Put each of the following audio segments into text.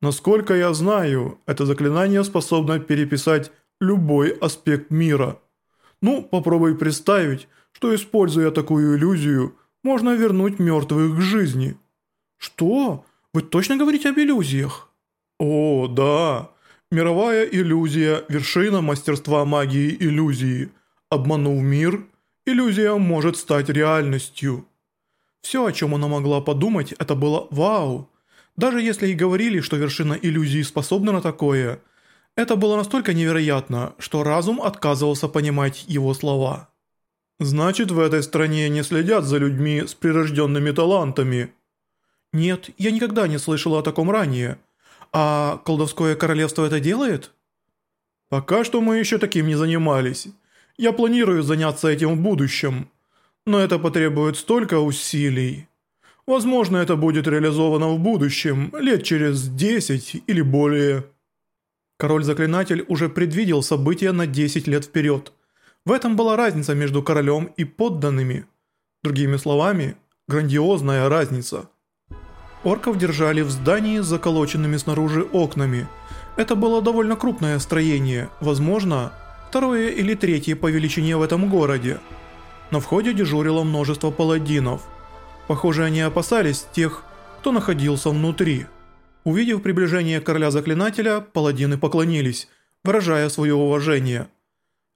Насколько я знаю, это заклинание способно переписать любой аспект мира. Ну, попробуй представить, что используя такую иллюзию, можно вернуть мертвых к жизни. Что? Вы точно говорите об иллюзиях? О, да. Мировая иллюзия – вершина мастерства магии иллюзии. Обманув мир, иллюзия может стать реальностью. Все, о чем она могла подумать, это было «Вау!» Даже если и говорили, что вершина иллюзии способна на такое, это было настолько невероятно, что разум отказывался понимать его слова. «Значит, в этой стране не следят за людьми с прирожденными талантами?» «Нет, я никогда не слышала о таком ранее. А колдовское королевство это делает?» «Пока что мы еще таким не занимались. Я планирую заняться этим в будущем. Но это потребует столько усилий». Возможно, это будет реализовано в будущем, лет через 10 или более. Король-заклинатель уже предвидел события на 10 лет вперед. В этом была разница между королем и подданными. Другими словами, грандиозная разница. Орков держали в здании с заколоченными снаружи окнами. Это было довольно крупное строение, возможно, второе или третье по величине в этом городе. На входе дежурило множество паладинов – Похоже, они опасались тех, кто находился внутри. Увидев приближение короля-заклинателя, паладины поклонились, выражая свое уважение.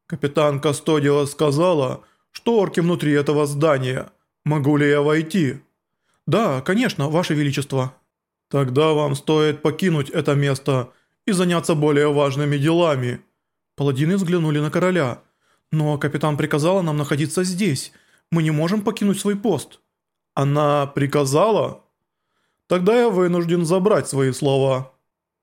«Капитан Кастодио сказала, что орки внутри этого здания. Могу ли я войти?» «Да, конечно, ваше величество». «Тогда вам стоит покинуть это место и заняться более важными делами». Паладины взглянули на короля. «Но капитан приказала нам находиться здесь. Мы не можем покинуть свой пост». «Она приказала?» «Тогда я вынужден забрать свои слова».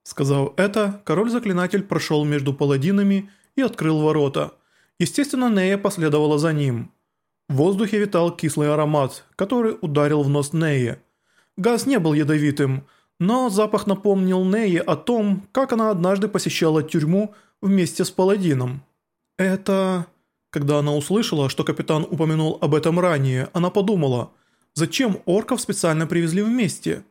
Сказав это, король-заклинатель прошел между паладинами и открыл ворота. Естественно, Нея последовала за ним. В воздухе витал кислый аромат, который ударил в нос Нее. Газ не был ядовитым, но запах напомнил Нее о том, как она однажды посещала тюрьму вместе с паладином. «Это...» Когда она услышала, что капитан упомянул об этом ранее, она подумала – Зачем орков специально привезли вместе?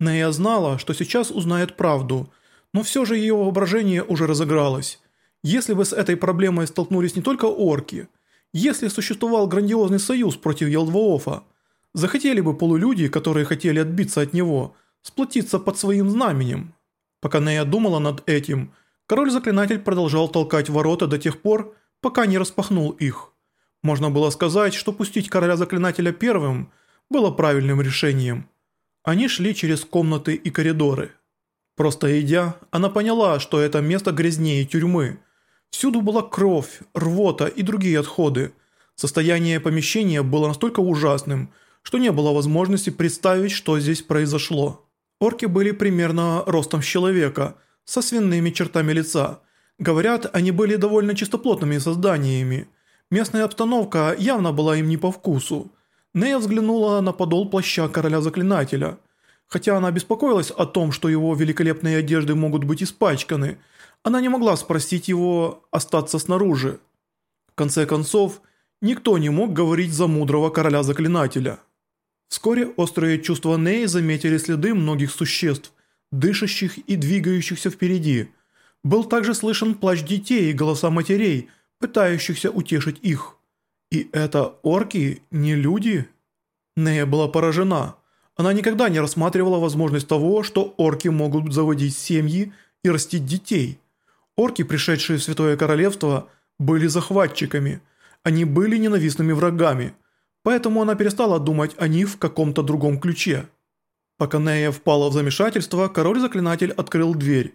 Нея знала, что сейчас узнает правду, но все же ее воображение уже разыгралось. Если бы с этой проблемой столкнулись не только орки, если существовал грандиозный союз против Елдвоофа, захотели бы полулюди, которые хотели отбиться от него, сплотиться под своим знаменем. Пока Нея думала над этим, король-заклинатель продолжал толкать ворота до тех пор, пока не распахнул их. Можно было сказать, что пустить короля-заклинателя первым – было правильным решением. Они шли через комнаты и коридоры. Просто идя, она поняла, что это место грязнее тюрьмы. Всюду была кровь, рвота и другие отходы. Состояние помещения было настолько ужасным, что не было возможности представить, что здесь произошло. Орки были примерно ростом с человека, со свиными чертами лица. Говорят, они были довольно чистоплотными созданиями. Местная обстановка явно была им не по вкусу. Нея взглянула на подол плаща короля-заклинателя. Хотя она беспокоилась о том, что его великолепные одежды могут быть испачканы, она не могла спросить его остаться снаружи. В конце концов, никто не мог говорить за мудрого короля-заклинателя. Вскоре острые чувства Неи заметили следы многих существ, дышащих и двигающихся впереди. Был также слышен плач детей и голоса матерей, пытающихся утешить их. И это орки, не люди? Нея была поражена. Она никогда не рассматривала возможность того, что орки могут заводить семьи и растить детей. Орки, пришедшие в Святое Королевство, были захватчиками. Они были ненавистными врагами. Поэтому она перестала думать о них в каком-то другом ключе. Пока Нея впала в замешательство, король-заклинатель открыл дверь.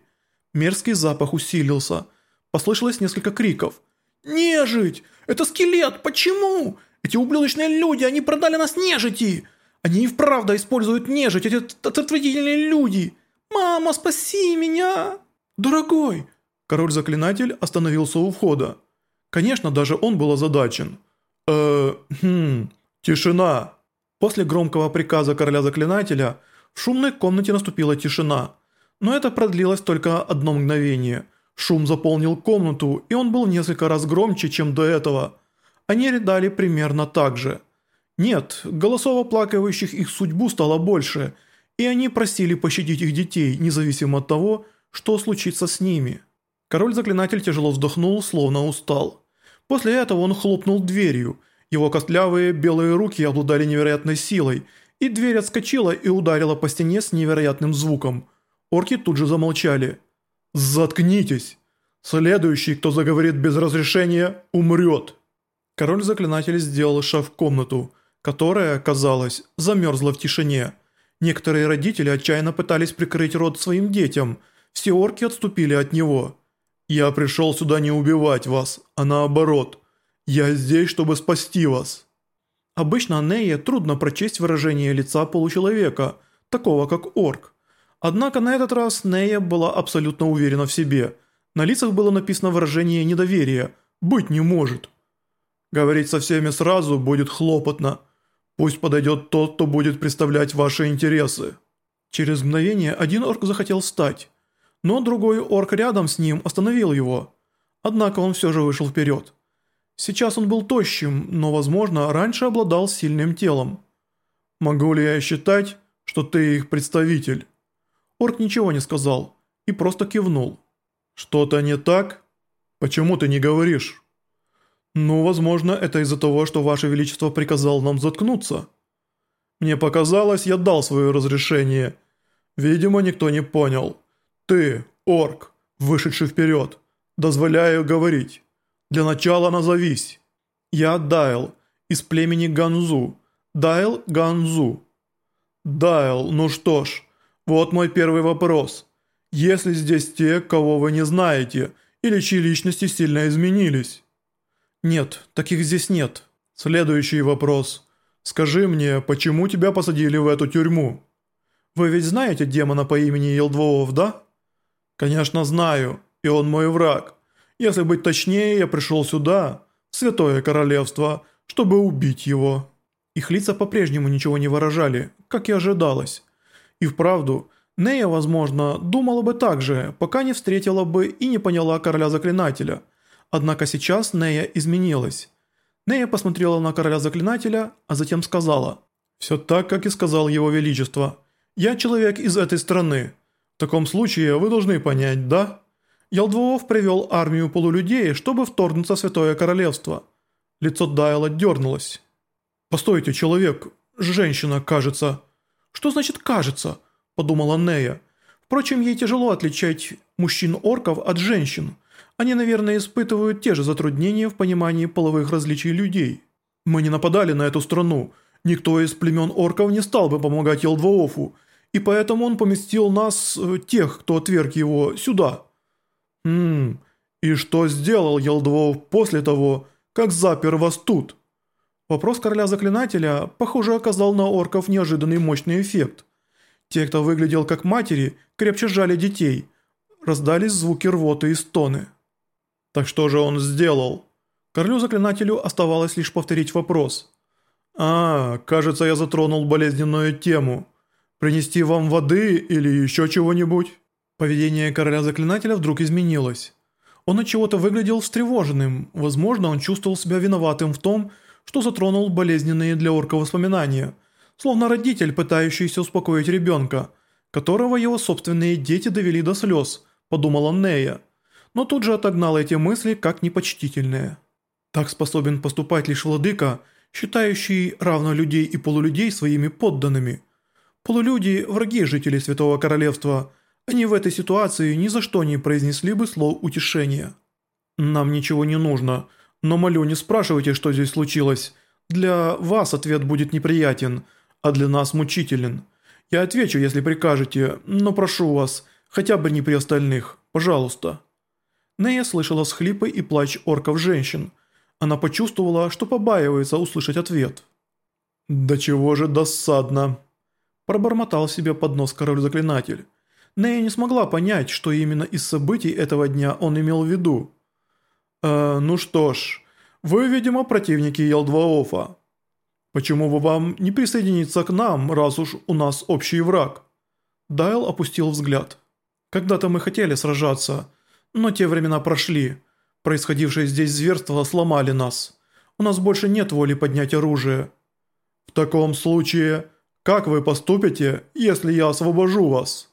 Мерзкий запах усилился. Послышалось несколько криков – «Нежить! Это скелет! Почему? Эти ублюдочные люди, они продали нас нежити! Они и вправду используют нежить, эти отвратительные люди! Мама, спаси меня!» «Дорогой!» Король-заклинатель остановился у входа. Конечно, даже он был озадачен. «Э, хм, тишина!» После громкого приказа короля-заклинателя в шумной комнате наступила тишина. Но это продлилось только одно мгновение – Шум заполнил комнату, и он был несколько раз громче, чем до этого. Они рыдали примерно так же. Нет, голосов оплакивающих их судьбу стало больше, и они просили пощадить их детей, независимо от того, что случится с ними. Король-заклинатель тяжело вздохнул, словно устал. После этого он хлопнул дверью. Его костлявые белые руки обладали невероятной силой, и дверь отскочила и ударила по стене с невероятным звуком. Орки тут же замолчали. «Заткнитесь! Следующий, кто заговорит без разрешения, умрет!» Король-заклинатель сделал шаг в комнату, которая, казалось, замерзла в тишине. Некоторые родители отчаянно пытались прикрыть рот своим детям, все орки отступили от него. «Я пришел сюда не убивать вас, а наоборот. Я здесь, чтобы спасти вас». Обычно Нее трудно прочесть выражение лица получеловека, такого как орк. Однако на этот раз Нея была абсолютно уверена в себе. На лицах было написано выражение недоверия «быть не может». Говорить со всеми сразу будет хлопотно. Пусть подойдет тот, кто будет представлять ваши интересы. Через мгновение один орк захотел встать, но другой орк рядом с ним остановил его. Однако он все же вышел вперед. Сейчас он был тощим, но, возможно, раньше обладал сильным телом. «Могу ли я считать, что ты их представитель?» Орк ничего не сказал и просто кивнул. «Что-то не так? Почему ты не говоришь?» «Ну, возможно, это из-за того, что Ваше Величество приказал нам заткнуться». «Мне показалось, я дал свое разрешение. Видимо, никто не понял. Ты, орк, вышедший вперед, дозволяю говорить. Для начала назовись. Я Дайл, из племени Ганзу. Дайл Ганзу». «Дайл, ну что ж, вот мой первый вопрос. Если здесь те, кого вы не знаете, или чьи личности сильно изменились?» «Нет, таких здесь нет. Следующий вопрос. Скажи мне, почему тебя посадили в эту тюрьму? Вы ведь знаете демона по имени Елдвоов, да?» «Конечно знаю, и он мой враг. Если быть точнее, я пришел сюда, в Святое Королевство, чтобы убить его». Их лица по-прежнему ничего не выражали, как и ожидалось. И вправду, Нея, возможно, думала бы так же, пока не встретила бы и не поняла Короля-Заклинателя – Однако сейчас Нея изменилась. Нея посмотрела на короля заклинателя, а затем сказала «Все так, как и сказал его величество. Я человек из этой страны. В таком случае вы должны понять, да?» Ялдвоов привел армию полулюдей, чтобы вторгнуться в Святое Королевство. Лицо Дайла дернулось. «Постойте, человек, женщина, кажется». «Что значит «кажется»?» – подумала Нея. Впрочем, ей тяжело отличать мужчин-орков от женщин – они, наверное, испытывают те же затруднения в понимании половых различий людей. Мы не нападали на эту страну. Никто из племен орков не стал бы помогать Елдвоофу, и поэтому он поместил нас, э, тех, кто отверг его, сюда. Ммм, и что сделал Елдвоов после того, как запер вас тут? Вопрос короля-заклинателя, похоже, оказал на орков неожиданный мощный эффект. Те, кто выглядел как матери, крепче сжали детей. Раздались звуки рвоты и стоны. Так что же он сделал? Королю-заклинателю оставалось лишь повторить вопрос. «А, кажется, я затронул болезненную тему. Принести вам воды или еще чего-нибудь?» Поведение короля-заклинателя вдруг изменилось. Он от чего-то выглядел встревоженным, возможно, он чувствовал себя виноватым в том, что затронул болезненные для орка воспоминания, словно родитель, пытающийся успокоить ребенка, которого его собственные дети довели до слез, подумала Нея но тут же отогнал эти мысли как непочтительные. Так способен поступать лишь владыка, считающий равно людей и полулюдей своими подданными. Полулюди – враги жителей Святого Королевства, они в этой ситуации ни за что не произнесли бы слово утешения. «Нам ничего не нужно, но молю, не спрашивайте, что здесь случилось. Для вас ответ будет неприятен, а для нас мучителен. Я отвечу, если прикажете, но прошу вас, хотя бы не при остальных, пожалуйста». Нея слышала схлипы и плач орков-женщин. Она почувствовала, что побаивается услышать ответ. «Да чего же досадно!» Пробормотал себе под нос король-заклинатель. Нея не смогла понять, что именно из событий этого дня он имел в виду. «Э, ну что ж, вы, видимо, противники Елдваофа. Почему бы вам не присоединиться к нам, раз уж у нас общий враг?» Дайл опустил взгляд. «Когда-то мы хотели сражаться, но те времена прошли. Происходившее здесь зверство сломали нас. У нас больше нет воли поднять оружие. В таком случае, Как вы поступите, если я освобожу вас?»